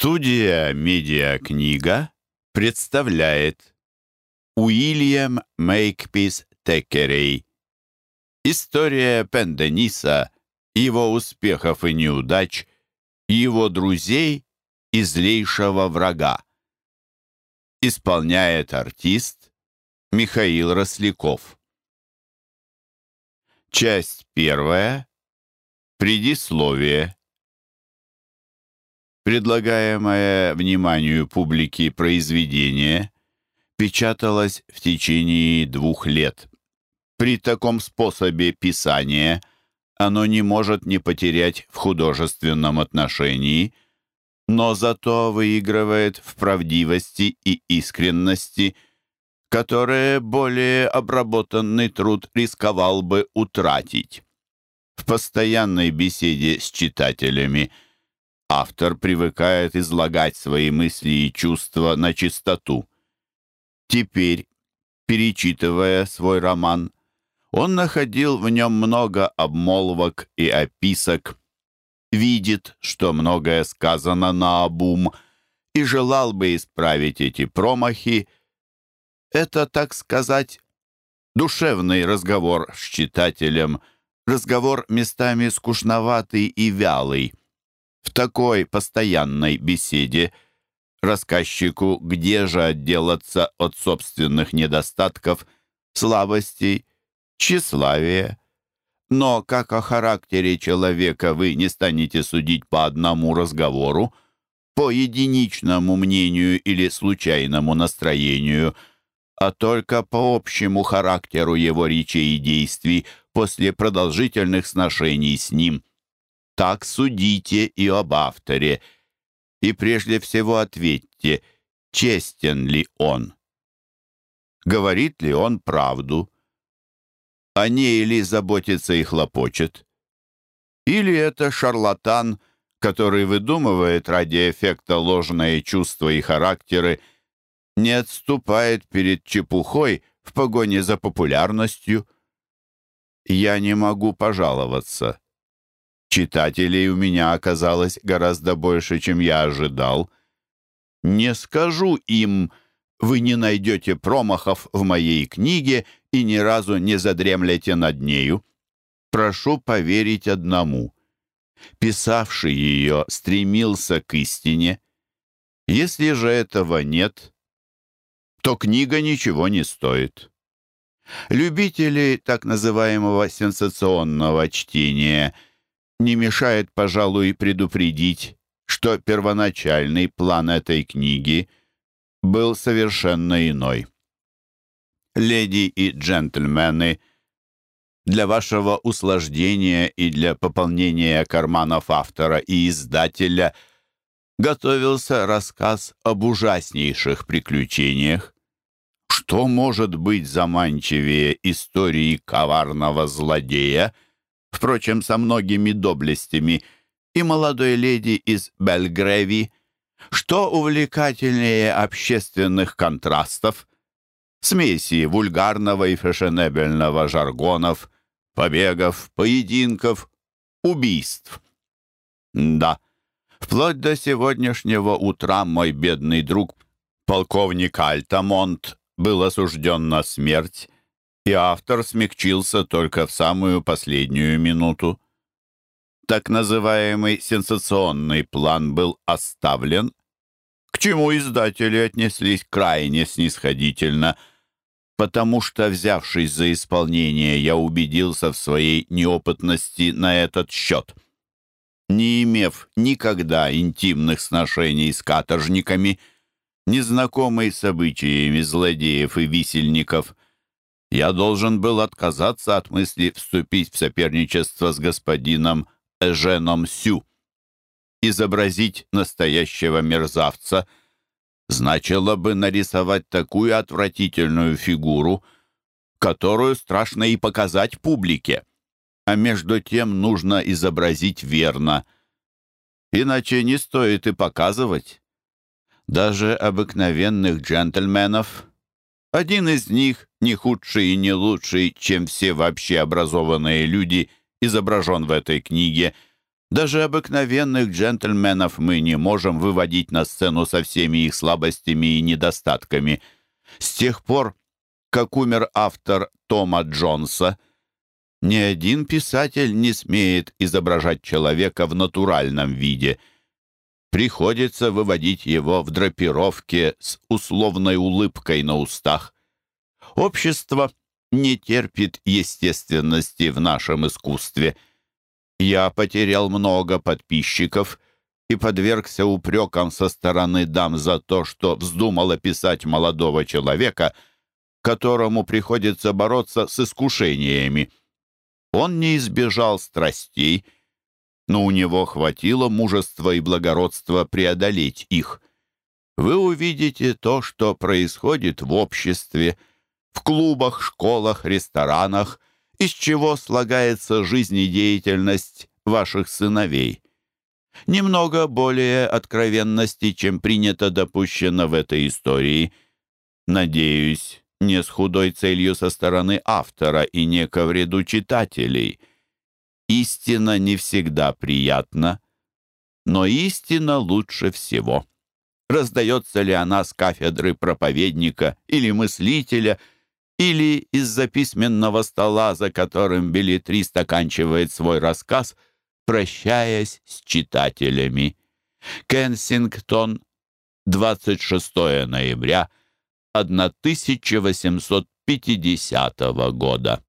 Студия «Медиакнига» представляет Уильям Мейкпис Текерей История Пендениса, его успехов и неудач, его друзей и злейшего врага. Исполняет артист Михаил Росляков. Часть первая. Предисловие. Предлагаемое вниманию публики произведение печаталось в течение двух лет. При таком способе писания оно не может не потерять в художественном отношении, но зато выигрывает в правдивости и искренности, которые более обработанный труд рисковал бы утратить. В постоянной беседе с читателями – автор привыкает излагать свои мысли и чувства на чистоту. Теперь, перечитывая свой роман, он находил в нем много обмолвок и описок, видит, что многое сказано на обум, и желал бы исправить эти промахи. Это, так сказать, душевный разговор с читателем, разговор местами скучноватый и вялый. В такой постоянной беседе рассказчику где же отделаться от собственных недостатков, слабостей, тщеславия. Но как о характере человека вы не станете судить по одному разговору, по единичному мнению или случайному настроению, а только по общему характеру его речей и действий после продолжительных сношений с ним – так судите и об авторе. И прежде всего ответьте, честен ли он? Говорит ли он правду? О ней ли заботится и хлопочет? Или это шарлатан, который выдумывает ради эффекта ложные чувства и характеры, не отступает перед чепухой в погоне за популярностью? Я не могу пожаловаться. Читателей у меня оказалось гораздо больше, чем я ожидал. Не скажу им, вы не найдете промахов в моей книге и ни разу не задремлете над нею. Прошу поверить одному. Писавший ее стремился к истине. Если же этого нет, то книга ничего не стоит. Любители так называемого сенсационного чтения – не мешает, пожалуй, предупредить, что первоначальный план этой книги был совершенно иной. Леди и джентльмены, для вашего услаждения и для пополнения карманов автора и издателя готовился рассказ об ужаснейших приключениях. Что может быть заманчивее истории коварного злодея — впрочем, со многими доблестями, и молодой леди из Бельгреви, что увлекательнее общественных контрастов, смеси вульгарного и фешенебельного жаргонов, побегов, поединков, убийств. Да, вплоть до сегодняшнего утра мой бедный друг, полковник Альтамонт, был осужден на смерть, и автор смягчился только в самую последнюю минуту. Так называемый сенсационный план был оставлен, к чему издатели отнеслись крайне снисходительно, потому что, взявшись за исполнение, я убедился в своей неопытности на этот счет. Не имев никогда интимных сношений с каторжниками, незнакомый с обычаями злодеев и висельников — я должен был отказаться от мысли вступить в соперничество с господином Эженом Сю. Изобразить настоящего мерзавца значило бы нарисовать такую отвратительную фигуру, которую страшно и показать публике. А между тем нужно изобразить верно. Иначе не стоит и показывать. Даже обыкновенных джентльменов один из них, не худший и не лучший, чем все вообще образованные люди, изображен в этой книге, Даже обыкновенных джентльменов мы не можем выводить на сцену со всеми их слабостями и недостатками. С тех пор, как умер автор Тома Джонса, ни один писатель не смеет изображать человека в натуральном виде. Приходится выводить его в драпировке с условной улыбкой на устах. Общество не терпит естественности в нашем искусстве. Я потерял много подписчиков и подвергся упрекам со стороны дам за то, что вздумал описать молодого человека, которому приходится бороться с искушениями. Он не избежал страстей, но у него хватило мужества и благородства преодолеть их. Вы увидите то, что происходит в обществе, в клубах, школах, ресторанах, из чего слагается жизнедеятельность ваших сыновей. Немного более откровенности, чем принято допущено в этой истории. Надеюсь, не с худой целью со стороны автора и не ко вреду читателей. Истина не всегда приятна, но истина лучше всего. Раздается ли она с кафедры проповедника или мыслителя, или из-за письменного стола, за которым билетрист оканчивает свой рассказ, прощаясь с читателями. Кенсингтон, 26 ноября 1850 года.